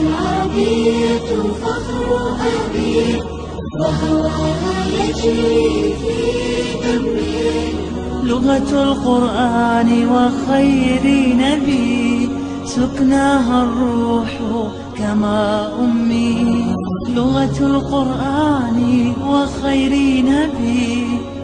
العربية فخر أبي وهواها يجري في دمي. لغة القرآن وخير نبي سكناها الروح كما أمي. لغة القرآن وخير نبي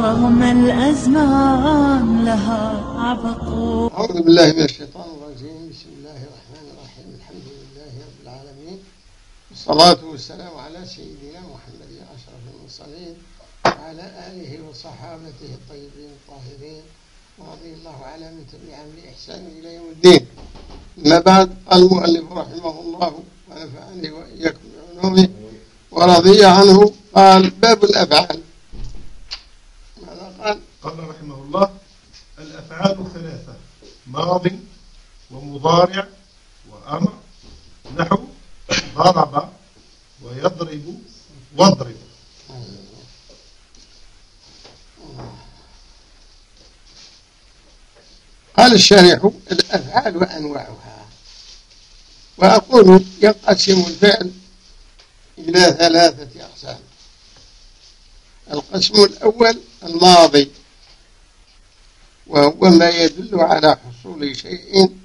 رغم الأزمان لها عبق. أعوذ بالله من الشيطان الرجيم. بسم الله الرحمن الرحيم. الحمد لله رب العالمين. والصلاة والسلام على سيدنا محمد أشرف المرسلين وعلى آله وصحابته الطيبين الطاهرين ورضي الله على من تبعهم بإحسان إلى يوم الدين. أما بعد المؤلف رحمه الله ونفعني وإياكم بعلومه ورضي عنه. قال باب الأفعال. قال؟ رحمه الله الأفعال ثلاثة ماض ومضارع وأمر نحو ضرب ويضرب واضرب. قال الشارح الأفعال وأنواعها. وأقول ينقسم الفعل إلى ثلاثة أقسام. القسم الأول الماضي. وهو ما يدل على حصول شيء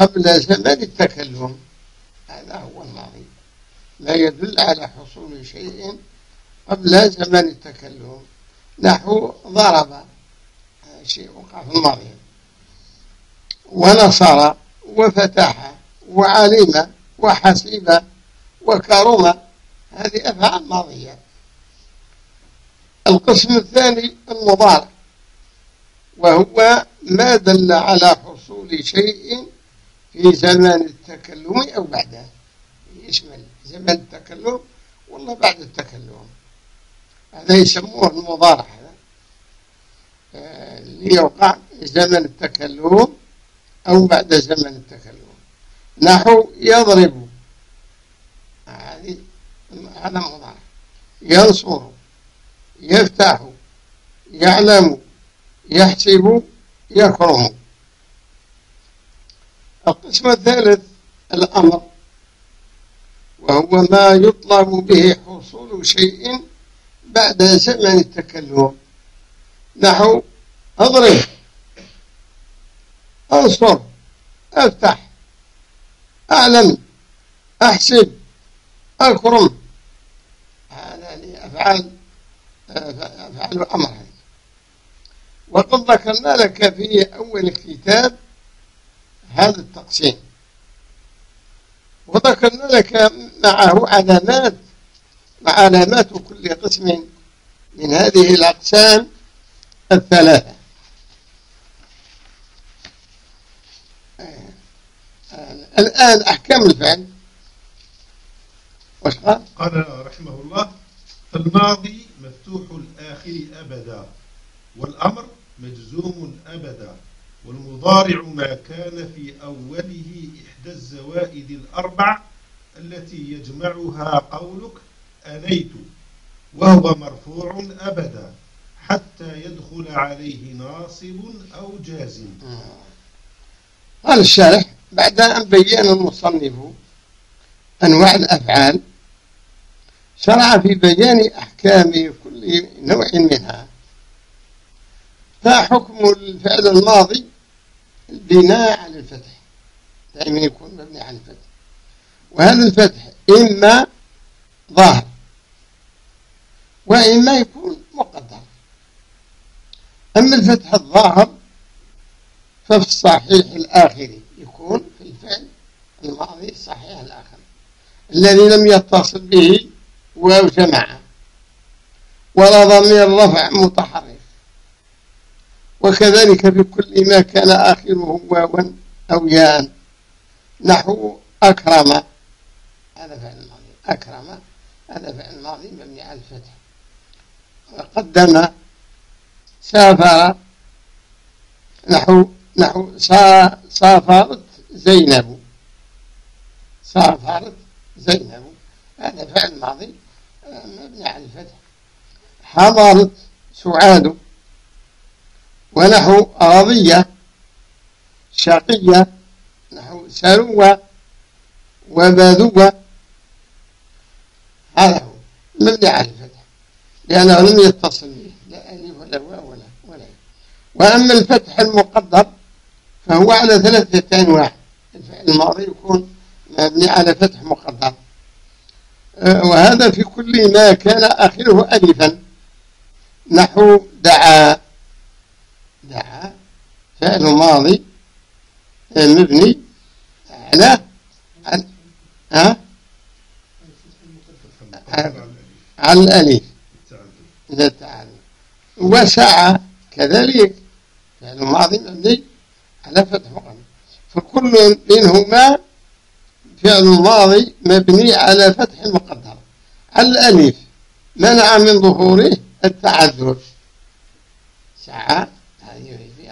قبل زمن التكلم. هذا هو الماضي ما يدل على حصول شيء قبل زمن التكلم. نحو ضرب. شيء وقع في الماضي ونصر وفتح وعلم وحسب وكرم. هذه أفعال ماضية القسم الثاني المضارع. وهو ما دل على حصول شيء في زمان التكلم أو بعده. يشمل زمن التكلم؟ والله بعد التكلم. هذا يسموه المضارع. هذا آه، اللي يوقع زمن التكلم أو بعد زمن التكلم. نحو يضرب. هذه هذا مضارع. ينصر. يفتح. يعلم. يحسب يكرم القسم الثالث الأمر وهو ما يطلب به حصول شيء بعد زمن التكلم. نحو أضرب أنصر أفتح أعلم أحسب أكرم. هذه افعال أفعال الأمر. وقد ذكرنا لك في أول الكتاب هذا التقسيم. وذكرنا لك معه علامات مع علامات كل قسم من هذه الأقسام الثلاثة. الآن أحكام الفعل. وش قال؟ قال رحمه الله الماضي مفتوح الآخر أبدا والأمر مجزوم أبدا والمضارع ما كان في أوله إحدى الزوائد الأربع التي يجمعها قولك أنيت وهو مرفوع أبدا حتى يدخل عليه ناصب أو جازم. قال الشارح بعد أن بين المصنف أنواع الأفعال شرع في بيان أحكام كل نوع منها فحكم الفعل الماضي؟ البناء على الفتح. دائما يكون مبني على الفتح. وهذا الفتح إما ظاهر وإما يكون مقدر. أما الفتح الظاهر ففي الصحيح الآخر يكون في الفعل الماضي الصحيح الآخر. الذي لم يتصل به واو جماعة ولا ضمير رفع متحرك وكذلك في كل ما كان آخره واوا أو ياء. نحو أكرم. هذا فعل الماضي أكرم. هذا فعل ماضي مبني على الفتح. وقدم سافر. نحو نحو سا سافرت زينب. سافرت زينب. هذا فعل ماضي مبني على الفتح. حضرت سعاد. ونحو راضية شقية نحو سروة وبذوة هذا هو. مبني على الفتح لأنه لم يتصل به. لا ألف ولا واو ولا ولا. وأما الفتح المقدر فهو على ثلاثة أنواع الفعل الماضي يكون مبني على فتح مقدر. أه، وهذا في كل ما كان آخره ألفا. نحو دعا. دعا فعل ماضي مبني على ها؟ على الألف إذا تعالى وسعى كذلك. فعل ماضي مبني على فتح مقدم فكل منهما فعل ماضي مبني على فتح مقدر. الألف منع من ظهوره التعذر. سعى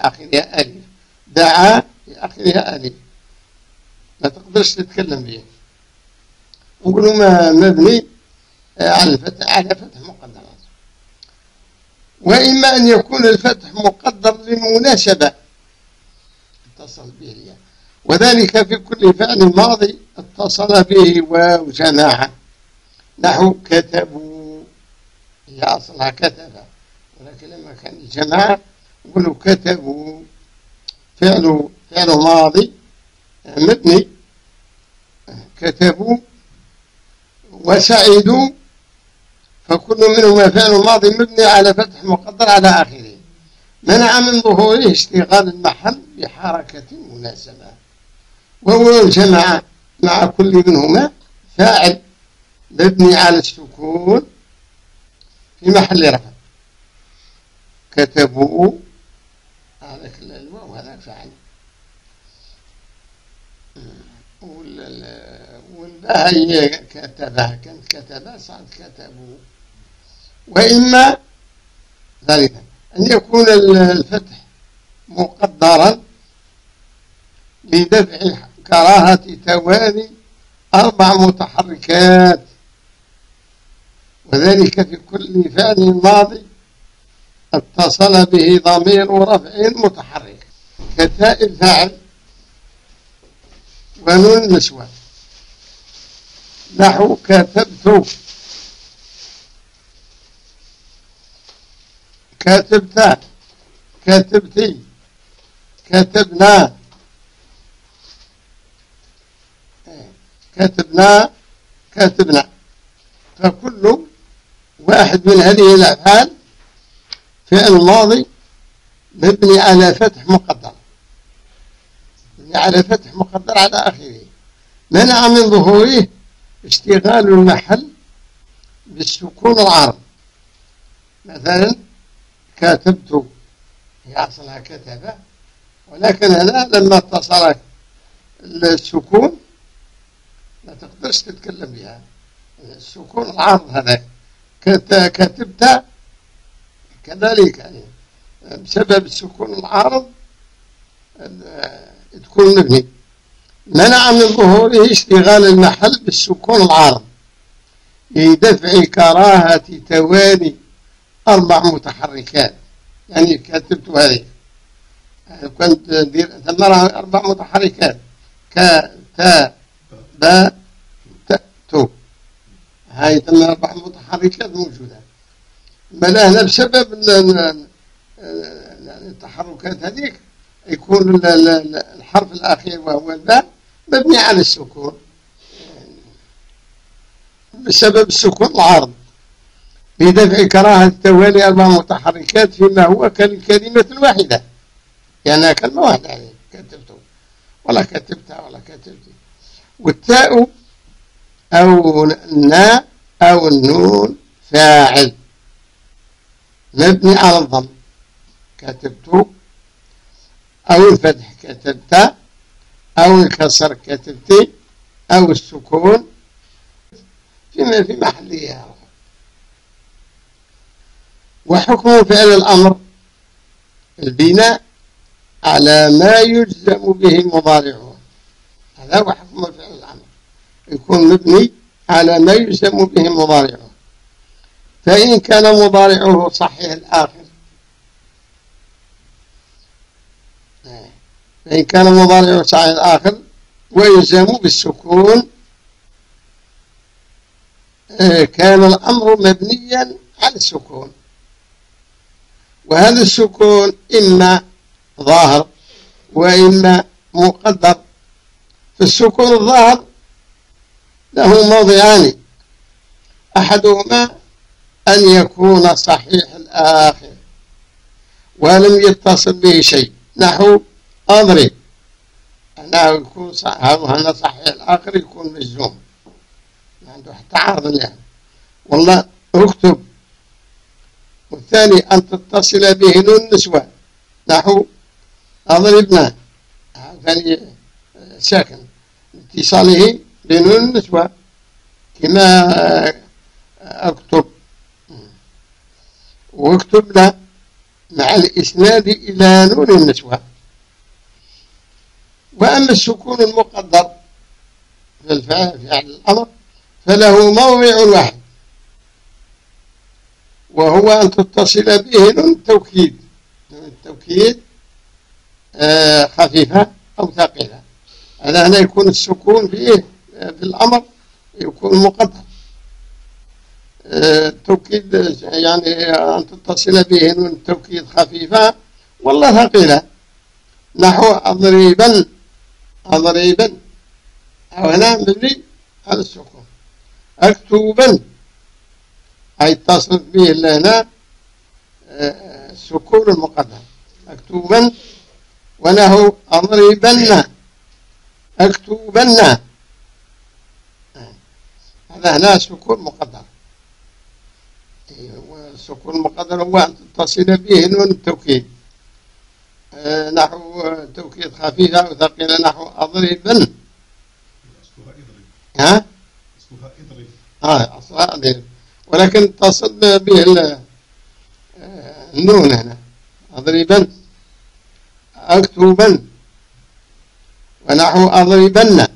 آخرها ألف دعا في آخرها ألف ما تقدرش تتكلم به نقولوا ما مبني على الفتح على فتح مقدرات وإما أن يكون الفتح مقدر للمناسبة. اتصل به وذلك في كل فعل ماضي اتصل به واو جماعة. نحو كتبوا. هي أصلها كتب. ولكن لما كان الجماعة يقولوا كتبوا فعل فعل ماضي مبني كتبوا وسعدوا فكل منهما فعل ماضي مبني على فتح مقدر على آخره. منع من ظهوره اشتغال المحل بحركة مناسبة. وهو الجمع مع كل منهما فاعل مبني على السكون في محل رفع. كتبوا هذاك الواو هذاك فاعل. والباء هي كتبها كانت كتبها صارت كتبوا وإما ثالثا أن يكون الفتح مقدرا لدفع كراهة توالي أربع متحركات وذلك في كل فعل ماضي اتصل به ضمير رفع متحرك. كتاء الفاعل. ونون النسوة نحو كتبت كتبت كتبتي كتبنا كتبنا كتبنا فكل واحد من هذه الأفعال فعل ماضي مبني على فتح مقدر. مبني على فتح مقدر على آخره. منع من ظهوره اشتغال المحل بالسكون العرض. مثلا كاتبت هي أصلها كتب ولكن هنا لما اتصل السكون ما تقدرش تتكلم بها. السكون العرض هذا كتبت كذلك يعني بسبب السكون العارض تكون مبني. منع من ظهوره اشتغال المحل بالسكون العارض لدفع كراهة توالي أربع متحركات. يعني كتبت هذه. كنت ندير ثم أربع متحركات. ك تا با ت تو هاي ثم أربع متحركات موجودة. بل هنا بسبب التحركات هذيك يكون الحرف الأخير وهو الباء مبني على السكون. بسبب السكون العارض لدفع كراهة توالي أربع متحركات فيما هو كالكلمة الواحدة. يعني كلمة واحدة يعني كتبته. ولا كتبتها ولا كتبتي والتاء أو الناء أو النون فاعل. مبني على الضم كتبت. أو الفتح كتبت. أو الكسر كتبت. أو السكون. في في محله وحكم فعل الأمر. البناء على ما يجزم به مضارعه هذا هو حكم فعل الأمر. يكون مبني على ما يجزم به مضارعه فإن كان مضارعه صحيح الآخر. فإن كان مضارعه صحيح الآخر ويلزم بالسكون آه، كان الأمر مبنيا على السكون. وهذا السكون إما ظاهر وإما مقدر. فالسكون الظاهر له موضعان أحدهما أن يكون صحيح الآخر ولم يتصل به شيء. نحو أضرب أنه يكون صحيح هذا صحيح الآخر يكون مجزوم. ما عنده حتى عرض له. والله اكتب والثاني أن تتصل به نون النسوة. نحو أضربنا ثاني ساكن. اتصاله بنون النسوة. كما أكتب. واكتبنا مع الإسناد إلى نون النسوة. وأما السكون المقدر في الفعل الأمر فله موضع واحد وهو أن تتصل به نون التوكيد نون التوكيد آه، خفيفة أو ثقيلة هذا هنا يكون السكون فيه آه، في الأمر يكون مقدر. التوكيد يعني أن تتصل به نون التوكيد خفيفة. والله ثقيلة. نحو أضربا أضربا أو هنا مبني على السكون أكتوبا. أي تصرف به هنا السكون آه، المقدم أكتوبا. وله أضربن أكتوبن هذا هنا سكون مقدر والسكون المقدر هو أن تتصل به نون التوكيد. آه، نحو توكيد خفيفة أو ثقيلة نحو أضربن ها؟ أصلها إضرب آه أصلها أضرب. ولكن تصل به النون هنا. أضربن أكتبن ونحو أضربن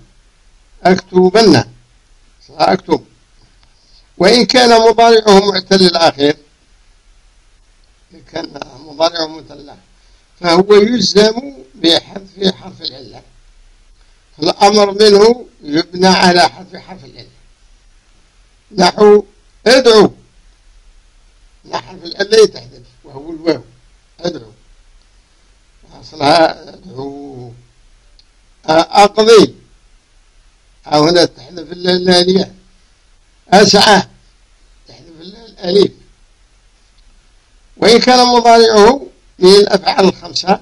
أكتبن أكتب وإن كان مضارعه معتل الأخير إن كان مضارعه معتل فهو يلزم بحذف حرف العلة. الأمر منه يبنى على حذف حرف العلة. نحو ادعو. نحرف الألة تحذف وهو الواو. ادعو. أصلها ادعو. أقضي. أو هنا تحذف الالية أسعى. تحذف الأليف وإن كان مضارعه من الأفعال الخمسة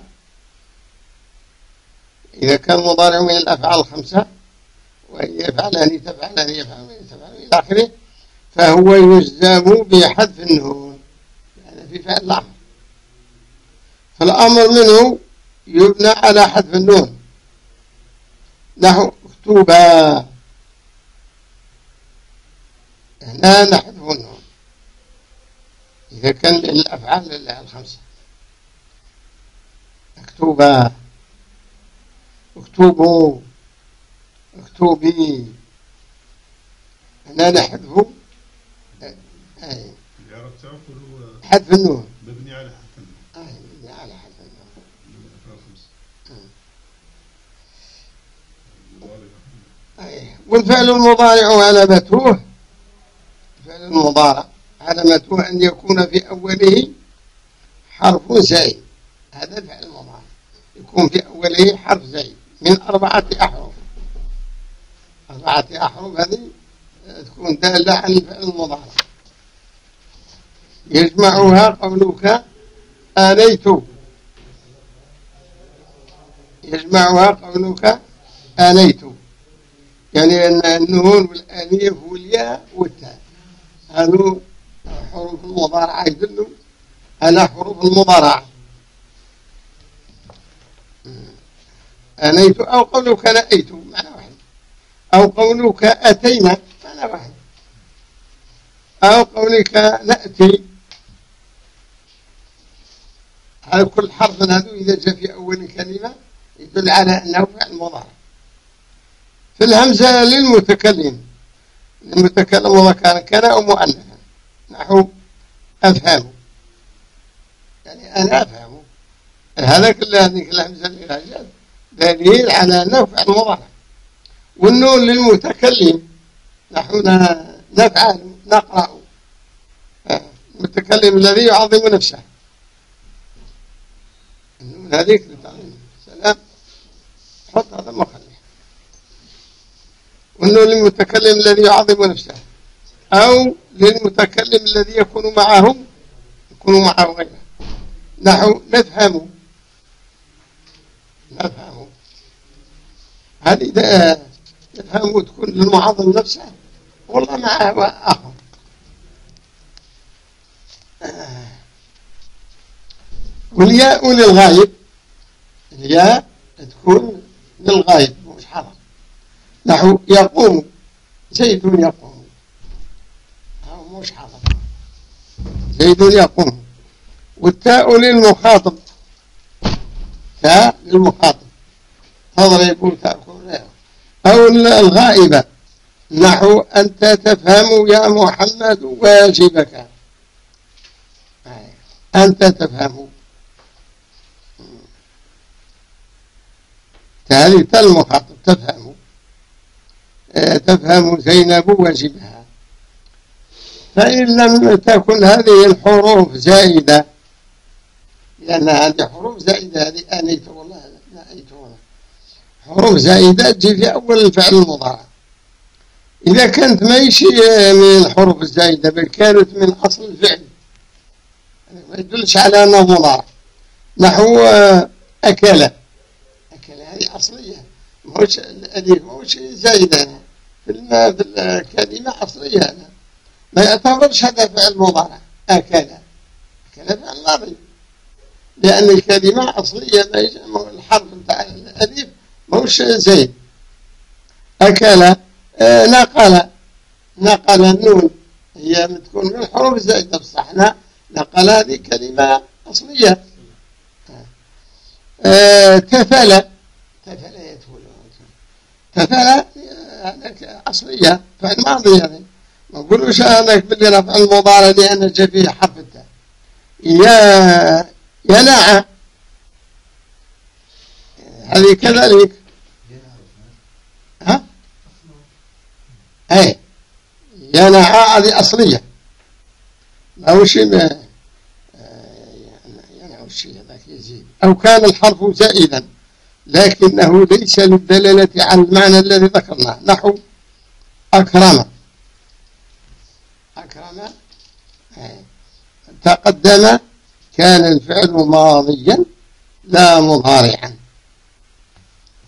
إذا كان مضارعه من الأفعال الخمسة وإن يفعلان تفعلان يفعلان تفعلان إلى آخره فهو يلزم بحذف النون يعني في فعل الأمر. فالأمر منه يبنى على حذف النون. نحو اكتوبا. هنا نحذف النون إذا كان الأفعال الخمسة. اكتوبا اكتوبوا اكتوبي هنا نحذف. هو حذف النون. مبني على حذف النون. آه، مبني على حذف النون. أي. والفعل المضارع علامته. المضارع. علامته أن يكون في أوله حرف زائد هذا الفعل المضارع. يكون في أوله حرف زائد من أربعة أحرف. أربعة أحرف هذه تكون دالة على الفعل المضارع. يجمعها قولك آنيت يجمعها قولك آنيت يعني أن النون والأليف والياء والتاء. هذو حروف المضارعة يدلوا على حروف المضارعة أنيت أو قولك نأيت معنى واحد. أو قولك أتينا معنى واحد. أو قولك نأتي. على كل حرف هذا إذا جاء في أول كلمة يدل على أنه فعل مضارع في الهمزة للمتكلم. المتكلم مذكرا كان أو مؤنثا نحو أفهم. يعني أنا أفهم. هذا كل هذه الهمزة اللي جاءت دليل على أنه فعل مضارع والنون للمتكلم. نحو نفعل نقرأ. المتكلم الذي يعظم نفسه. النون هذيك للتعظيم سلام حط هذا ما والنون للمتكلم الذي يعظم نفسه. أو للمتكلم الذي يكون معه يكون معه غيره. نحو نفهم. نفهم. هذه إذا يفهم تكون للمعظم نفسه. والله معه آخر والياء للغايب. الياء تكون للغايب. نحو يقوم. زيد يقوم. أو مش حضر زيد يقوم. والتاء للمخاطب. تاء للمخاطب. تضرب تأكل أو الغائبة. نحو أنت تفهم يا محمد واجبك. أنت تفهم. هذه المخاطب تفهم. تفهم زينب واجبها فإن لم تكن هذه الحروف زائدة لأن هذه حروف زائدة هذه آنيت والله والله حروف زائدة تجي في أول الفعل المضارع. إذا كانت ما يشي من الحروف الزائدة بل كانت من أصل الفعل. ما يدلش على أنه مضارع. نحو أكل. أكل هذه أصلية. مش الألف مش زايدة في في الكلمة أصلية هذا ما يعتبرش هذا فعل مضارع. أكل. أكل فعل ماضي. لأن الكلمة أصلية ما الحرف بتاع الألف مش زايد أكل. آه، نقل. نقل النون. هي تكون من الحروف الزائدة بصح نقل هذه كلمة أصلية آه، تفل. تفل يتفل تفل. أصلية فعل ماضي يعني. ما نقولوش أنك بدي رفع المضارع لأن جاء فيه حرف التاء يا ينع هذه كذلك. ها؟ أي. ينع هذه أصلية. ما هو شيء هذاك يزيد أو كان الحرف زائدا. لكنه ليس للدلالة على المعنى الذي ذكرناه نحو أكرم. أكرم. تقدم. كان الفعل ماضيا لا مضارعا.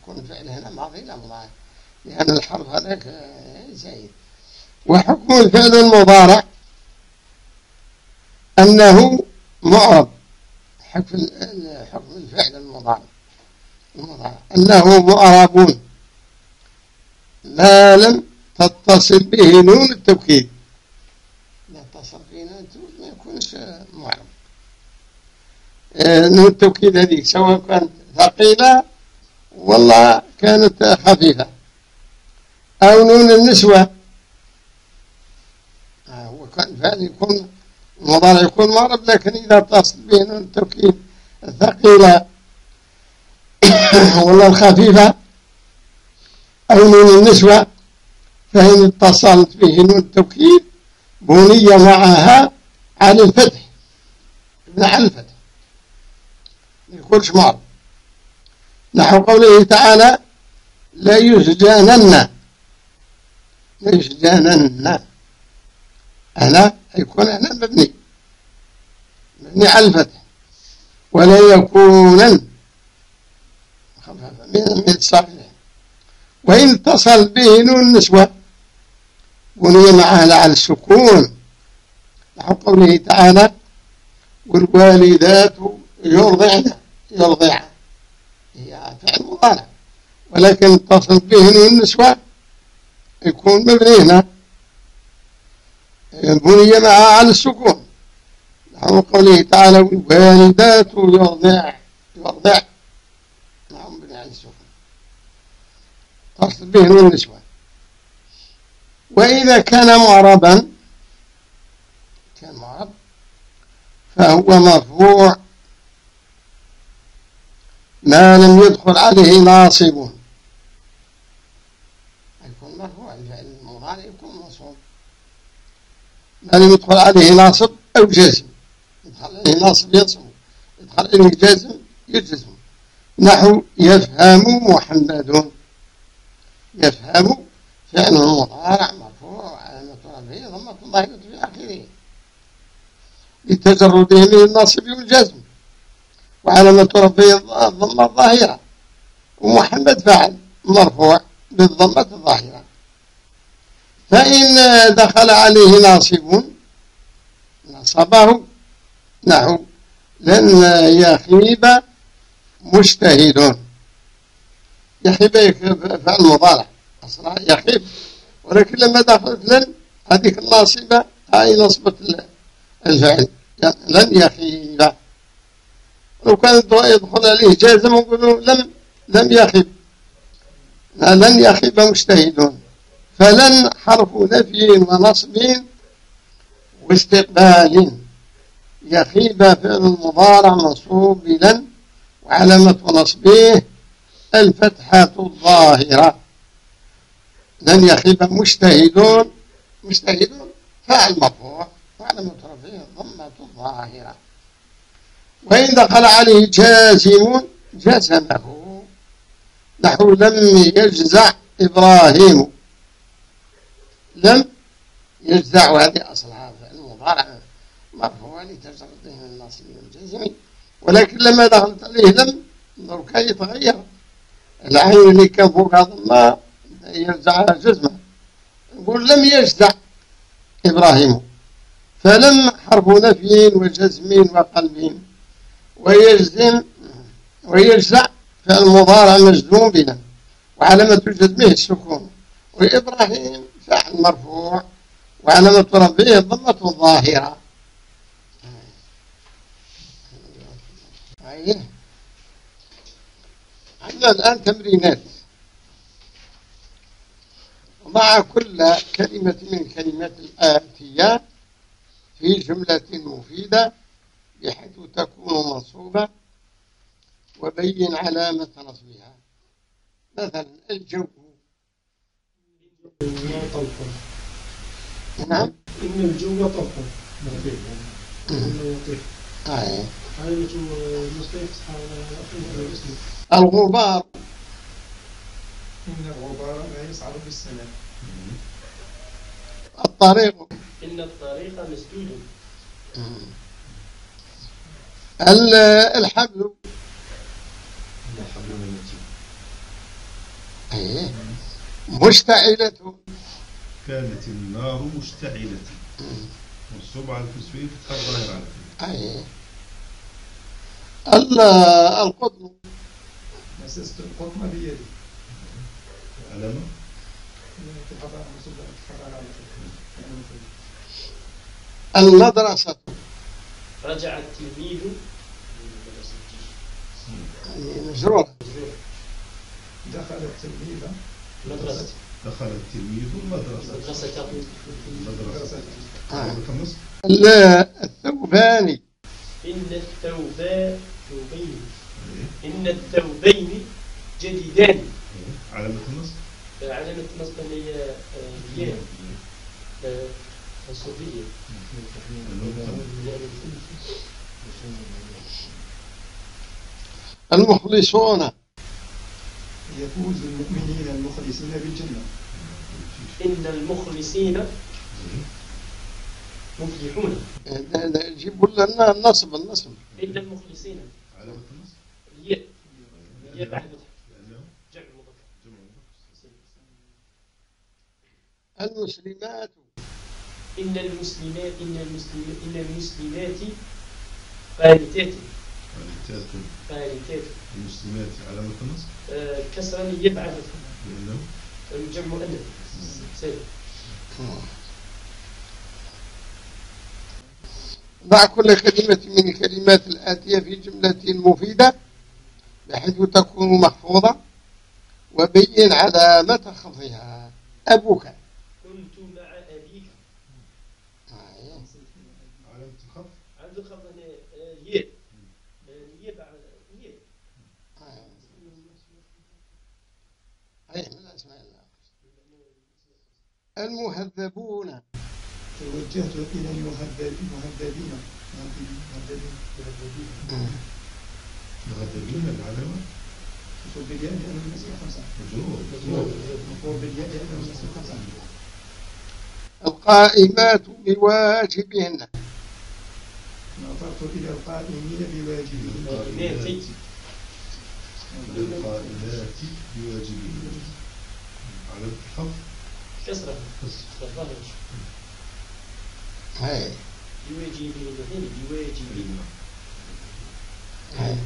يكون الفعل هنا ماضي لا مضارع. لأن الحرف هذاك زائد وحكم الفعل المضارع أنه معرب. حكم الفعل المضارع. أنه معرب ما لم تتصل به نون التوكيد. لا اتصل به نون التوكيد ما يكونش معرب آه، نون التوكيد هذيك سواء كانت ثقيلة والله كانت خفيفة. أو نون النسوة. آه، هو كان فعل يكون المضارع يكون معرب لكن إذا اتصل به نون التوكيد الثقيلة ولا الخفيفة. أو نون النسوة فإن اتصلت به نون التوكيد بني معها على الفتح. على الفتح. ما يكونش معرب نحو قوله تعالى لا يسجانن لا يسجانن أنا يكون هنا مبني. مبني على الفتح. ولا يكونن. الصافية وإن اتصل به نون النسوة بني معها على السكون. نحو قوله تعالى والوالدات يرضعن يرضع هي فعل مضارع. ولكن اتصل به نون النسوة يكون مبني هنا بني معها على السكون. نحو قوله تعالى والوالدات يرضع يرضع نعم بني على السكون تصل به والنسوة وإذا كان معربا كان معرب فهو مرفوع. ما لم يدخل عليه ناصب. يكون مرفوع الفعل المضارع يكون منصوب. ما لم يدخل عليه ناصب أو جزم. يدخل عليه ناصب ينصب. يدخل عليه جزم يجزم. نحو يفهم محمد. يفهم فعل مضارع مرفوع علامة رفعه ضمة ظاهرة في آخره. لتجرده من الناصب والجزم وعلامة رفعه الضمة الظاهرة. ومحمد فعل مرفوع بالضمة الظاهرة. فإن دخل عليه ناصب نصبه نحو لن يخيب مجتهد. يخيب فعل مضارع أصلا يخيب ولكن لما دخلت لن هذيك الناصبة هاي نصبت الفعل. لن يخيب لو كان يدخل عليه جازم نقول لم لم يخب لن يخب مجتهدون فلن حرف نفي ونصب واستقبال. يخيب فعل المضارع منصوب بلن وعلامة نصبه الفتحة الظاهرة. لن يخيب مجتهدون. مجتهدون فعل مرفوع وعلامة رفعه الضمة الظاهرة وإن دخل عليه جازم جزمه. نحو لم يجزع إبراهيم. لم يجزع هذه أصلها فعل مضارع مرفوع لتجرده من الناصب والجزم ولكن لما دخلت عليه لم كان يتغير العين اللي كان فوق هذا ما يجزعها جزمة نقول لم يجزع إبراهيم. فلم حرف نفي وجزم وقلب ويجزم ويجزع فعل المضارع مجزوم بنا. وعلامة جزمه السكون. وإبراهيم فعل مرفوع وعلامة ربه الضمة الظاهرة. عندنا الآن تمرينات. مع كل كلمة من الكلمات الآتية في جملة مفيدة بحيث تكون منصوبة وبين علامة نصبها. مثلا الجو. نعم. إن الجو طلق آه. على الاسم الغبار. إن الغبار لا يصعد في السماء الطريق. إن الطريق مسدود. ال- الحبل. إيه. مشتعلة. كانت النار مشتعلة. منصوب على التسويق فتحة الظاهر على فيه أي. ال- القطن. مسست القطن بيدي على المدرسة. رجع التلميذ مجرورة دخل التلميذ مدرسة. دخل التلميذ المدرسة مدرسة المدرسة آه. علامة النصب ال- الثوبان إن الثوبان ثوبين إن الثوبين جديدان. علامة النصب؟ علامة النصب اللي هي آه، الياء. آه، الصوفية. المخلصون. يفوز المؤمنين المخلصين بالجنة. إن المخلصين مفلحون جيبوا لنا النصب النصب. إن المخلصين. علامة النصب الياء الياء بعد. المسلمات. إن المسلمات إن المسلمات إن المسلمات قانتات والتات قانتات المسلمات علامة النصب آه، كسرا يبعث. لأنه الجمع مؤنث سالم ضع كل كلمة من الكلمات الآتية في جملة مفيدة بحيث تكون محفوظة وبين علامة خفضها أبوك. كنت مع أبيك. علامة الخفض عنده خط هنا آه، أسماء الله المهذبون. توجهت إلى المهذب- المهذبين المهذبين مغذبين العلامة مفعول بالياء لأنه من الأسماء خمسة. مجرور مفعول بالياء لأنه من الأسماء خمسة. القائمات بواجبهن نظرت إلى القائمين بواجبهم القائمات. للقائلات بواجبين علامة الخفض كسرة. كسر الظاهر هاي بواجبين هنا بواجبين هاي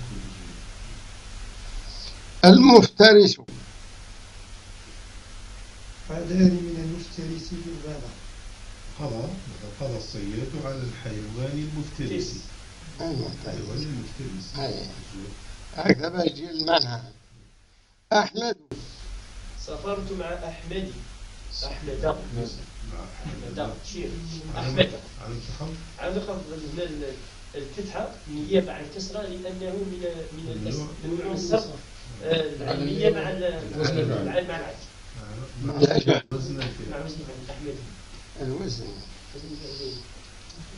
المفترس حذاري من المفترس بالغابة قضى قضى الصياد على الحيوان المفترس المفترس الحيوان المفترس هكذا يجي المعنى أحمد سافرت مع أحمد أحمد مع أحمد شير علامة أحمد. علامة الخفض عنده خفض ال- ال- الفتحة نيابة عن الكسرة لأنه من من من آه، العلمية مع مع مع. وزن الوزن.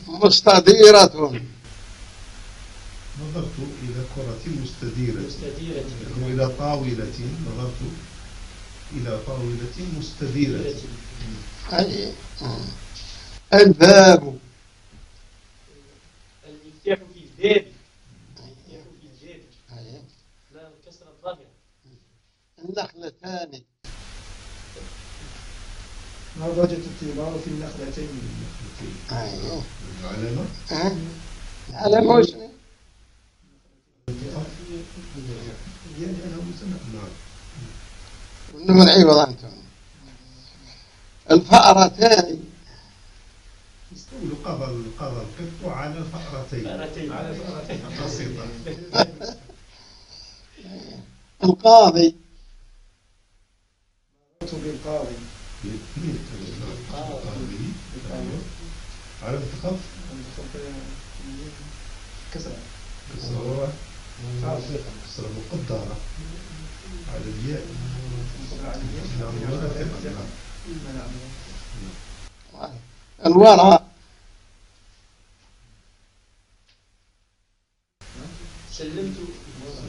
مستديرة نظرت إلى كرة مستديرة. مستديرة. وإلى طاولة. نظرت إلى طاولة مستديرة. الباب المفتاح في الباب. المفتاح في الباب لا الكسرة الظاهرة النخلتان نضجت الثمار في النخلتين؟ أي العلامة؟ موسم الياء لأنه مسمى نعم. من عوض أنتم الفأرتان قضى قضى القط على فأرتين فأرتين على فأرتين بسيطة. القاضي. مررت بالقاضي الخفض كسرة. كسرة. كسرة مقدرة. على الياء. الورى سلمت.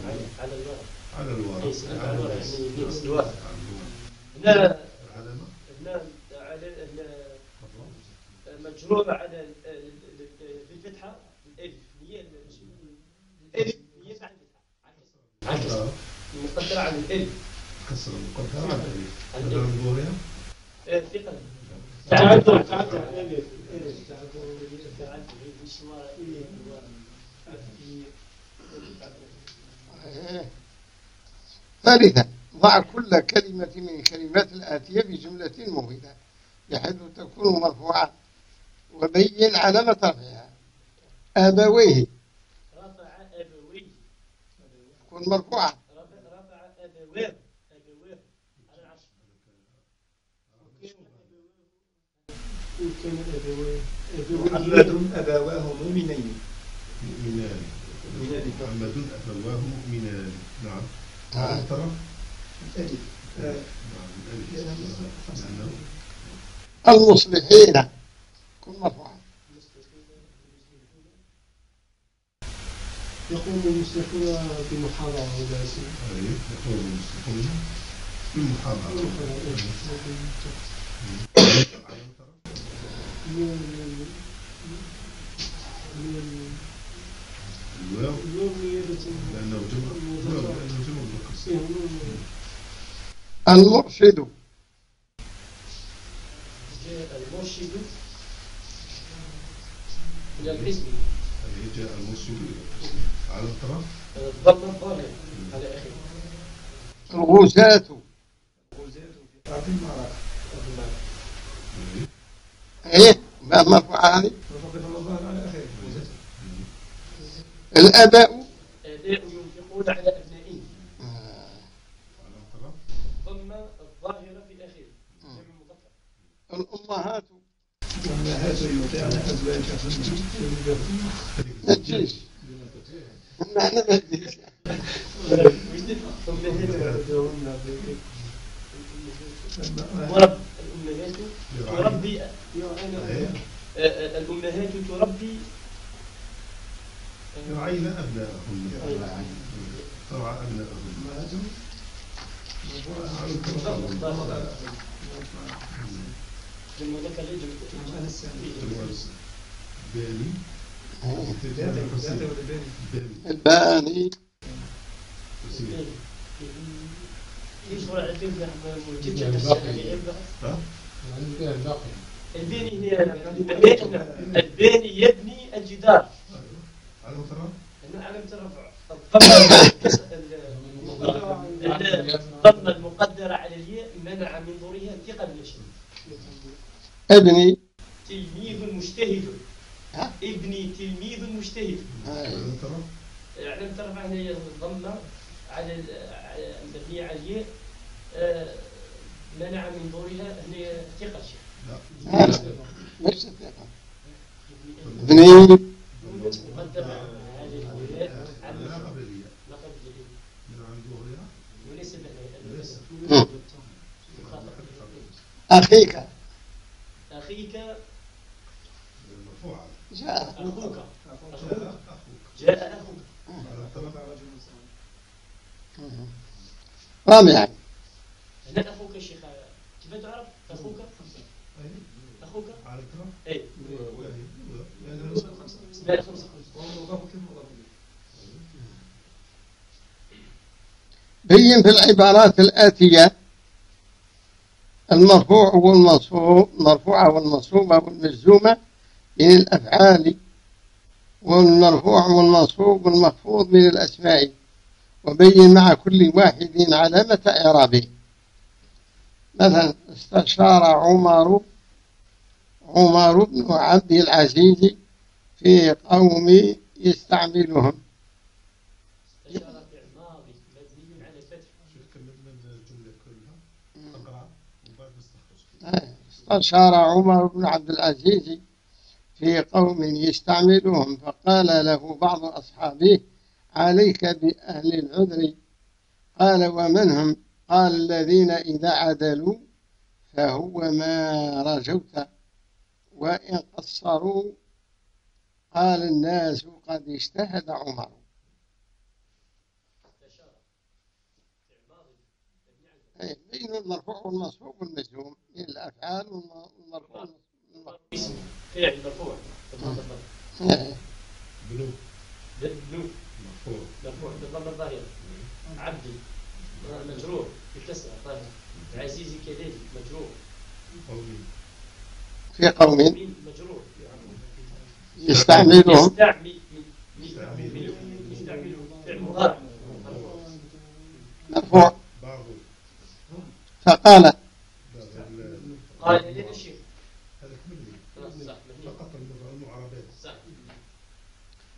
على- على الورق على الورق أي سلمت على الورق يعني نفس الورق على الورق. هنا العلامة هنا على هنا مجرورة على ال- ال- ال- في الفتحة الألف هي ال- الألف هي عن الفتحة عن الكسرة مقدرة على الألف كسرة مقدرة على الألف على هذا الألف. نقولها آه، ثقة تعذر تعذر الألف تعذر مش مرة إيه. ثالثا ضع كل كلمة من الكلمات الآتية في جملة بحيث تكون مرفوعة وبين علامة رفعها أبويه. رفع أبويه. تكون مرفوعة رفع رفع أبواه أبواه على العرش وكان أبواه محمد أبواه مؤمنين. مؤمنان. محمد أبواه مؤمنان. نعم. آه. ترى الألف آه، نعم. المصلحين. تكون مرفوعة يقوم المصلحون بمحاضرة. ولازم أي يقول المسلمون بالمحاضرة المرشد. المرشد إلى المرشد على الطرف الضم الظاهر على آخره الغزاة. في أرض المعركة إيه؟ مرفوعة هذه آخره الآباء. آباء ينفقون على آه، الظاهرة في تجيش معنى ما تجيش ورب الأمهات تربي الأمهات تربي يرعين أبناءهن ترعى أبناءهن على الطرف الباني على هي البين يبني الجدار على طرف أنا علامة الرفع الضمة المقدرة على الياء منع من ظهورها ثقل النشر ابني تلميذ مجتهد؟ ابني تلميذ مجتهد. على الرفع هي الضمة على ال- على- المبنية على الياء آه، منع من ظهورها ثقل شيء لا. لا مش ثقة ابني مقدرة على الياء لا لقب الياء. من عن ظهرها وليس بها ليس مم. أخيك أخيك مرفوعة جاء أخوك جاء أخوك جاء أخوك على طرف الشيخ كيف تعرف؟ وهي يعني خمسة بين في العبارات الآتية المرفوع والمنصوب المرفوعة والمنصوبة والمجزومة من الأفعال والمرفوع والمنصوب والمخفوض من الأسماء. وبين مع كل واحد علامة إعرابه مثلا استشار عمر عمر بن عبد العزيز في قوم يستعملهم. استشار عمر بن عبد العزيز في قوم يستعملهم فقال له بعض أصحابه عليك بأهل العذر. قال ومن هم؟ قال الذين إذا عدلوا فهو ما رجوت وإن قصروا قال الناس قد اجتهد عمر. بين المرفوع والمنصوب والمجزوم من الأفعال والمرفوع والمنصوب. فعل مرفوع. مرفوع مرفوع بالضم الظاهرة عبدي. مجرور. بالكسرة طيب عزيزي كذلك مجرور. في قوم مجرور. يستعملهم يستعمل يستعمل. يستعمل فعل مضارع مرفوع فقال. قال لنا الشيخ هذا كملي صح مبني فقط المعربات صح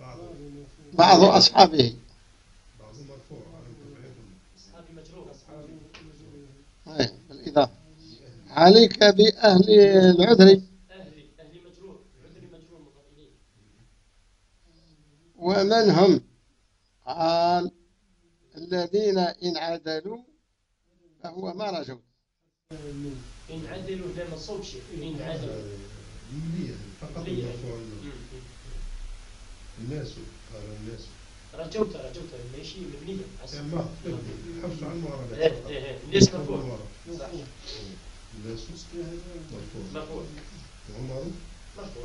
بعض بعض أصحابه. بعض مرفوع على تبعيضهم أصحابي مجرور أي، بالإضافة عليك بأهل العذر. ومن هم؟ قال الذين إن عدلوا فهو ما رجوا. إن عدلوا لا منصوب شيء إن عدلوا. فقط. الناس قال الناس. رجوت رجوت ماشي مبنية. أصلا. ما حفظ عن المعربات إيه،. إيه، إيه. الناس مرفوع. صح. الناس مرفوع مرفوع عمر؟ مرفوع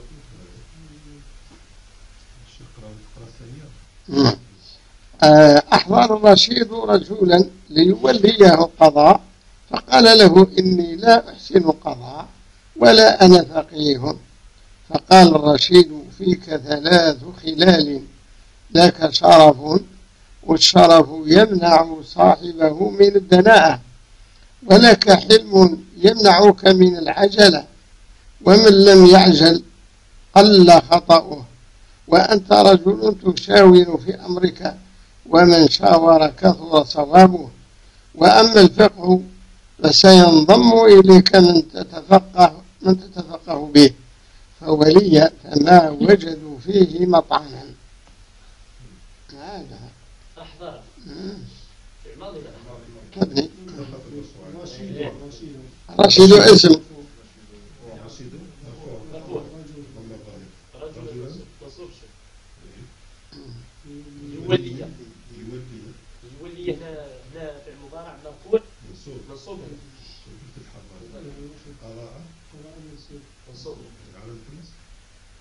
آه، أحضر الرشيد رجلا ليوليه القضاء فقال له إني لا أحسن القضاء ولا أنا فقيه. فقال الرشيد فيك ثلاث خلال لك شرف والشرف يمنع صاحبه من الدناءة ولك حلم يمنعك من العجلة ومن لم يعجل قل خطأه. وأنت رجل تشاور في أمرك ومن شاور كثر صوابه. وأما الفقه فسينضم إليك من تتفقه من تتفقه به. فولي فما وجدوا فيه مطعنا هذا. أحضر رشيد اسم. قراءة منصوب على الخمس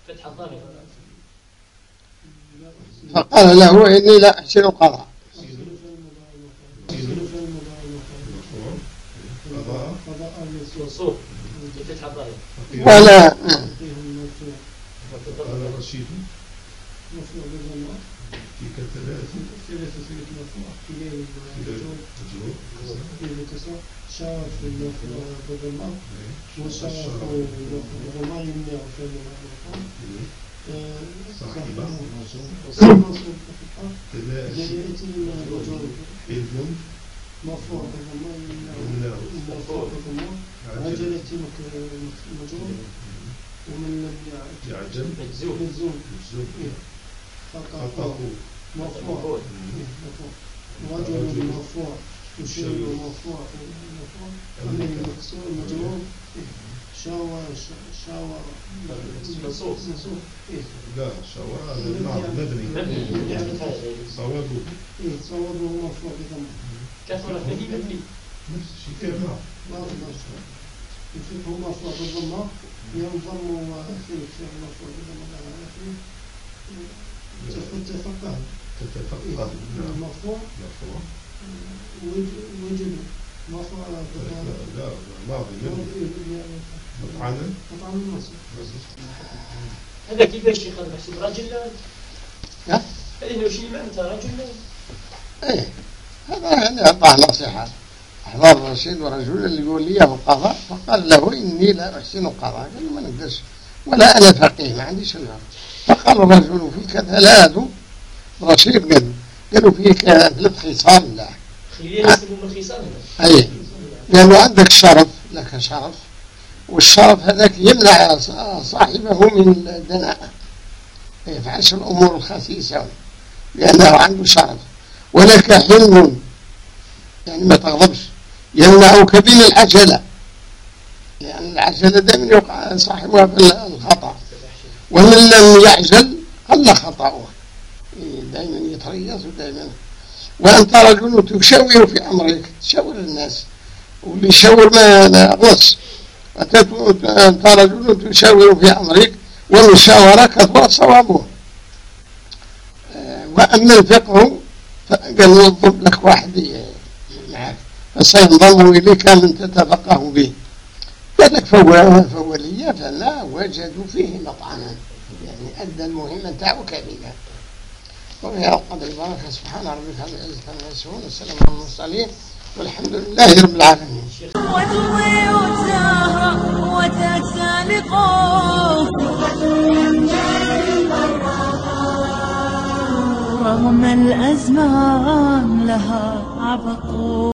فتح الظاهر فقال له إني لا أحسن قضاء مرفوع قضاء قضاء منصوب بفتح الظاهر ولا ثلاثة بالضمة وشاور في الضمة يمنع صاحبة منصوب بفتحة ثلاث جاءت المجرور علم مرفوع يمنع. مرفوع بالضمة عجل عجلة مجرور ومن لم يعجل مجزوم مجزوم خطأ مرفوع رجل مرفوع مرفوع مرفوع أما المكسور مجرور شاور شاور. إيه لا شاور يعني صوابه. إيه صوابه مرفوع بضم كثر فيه مبني. نفس الشيء كيف نعم ما مرفوع بالضمة ينضم في فعل مرفوع بالضمة على آخره تفقه تتفقه مرفوع مرفوع وجد مرفوع لا لا ماضي هذا كيف يا شيخ هذا رجل ها؟ إنه شيء معنى رجل إيه هذا يعني أعطاه نصيحة أحضر رشيد ورجل اللي يقول لي القضاء فقال له إني لا أحسن القضاء قال له ما نقدرش ولا أنا فقيه ما عنديش العلم فقال الرجل فيك ثلاث رشيد قال قالوا فيك ثلاث خصال أي. لأنه عندك شرف لك شرف. والشرف هذاك يمنع صاحبه من الدناءة ما يفعلش الأمور الخسيسة. لأنه عنده شرف. ولك حلم. يعني ما تغضبش. يمنعك من العجلة. لأن العجلة دائما يوقع صاحبها في الخطأ. ومن لم يعجل قل خطأه. دائما يتريث ودائما وأنت رجل تشاور في أمرك تشاور الناس. واللي يشاور ما يغلطش أنت رجل تشاور في أمرك والمشاورة كثرة صوابه. آه، وأما الفقه فقال نضرب لك واحد ي- معك فسينضم إليك من تتفقه به. قال لك فهو فولية فما وجدوا فيه مطعما. يعني أدى المهمة نتاعو كاملة وفي قدر البركة. سبحان ربك رب العزة عما يصفون والسلام على المرسلين والحمد لله رب العالمين. وتضيء الزهرة وتتسالق رغم الأزمان لها عبق